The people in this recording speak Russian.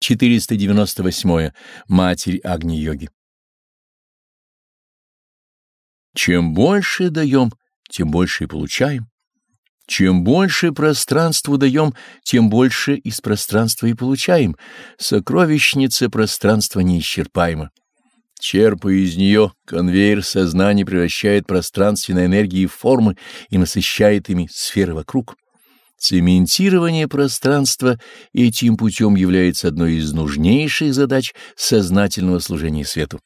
498. Матерь Агни-йоги. Чем больше даем, тем больше и получаем. Чем больше пространству даем, тем больше из пространства и получаем. Сокровищница пространства неисчерпаема. Черпая из нее, конвейер сознания превращает пространственные энергии в формы и насыщает ими сферы вокруг. Цементирование пространства этим путем является одной из нужнейших задач сознательного служения свету.